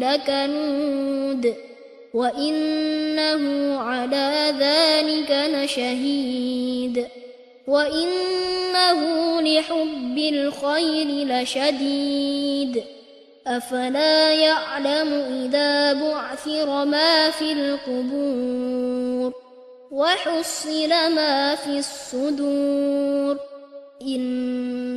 لكنود وإنه على ذلك لشهيد وإنه لحب الخير لشديد أفلا يعلم إذا بعثر ما في القبور وحصل ما في الصدور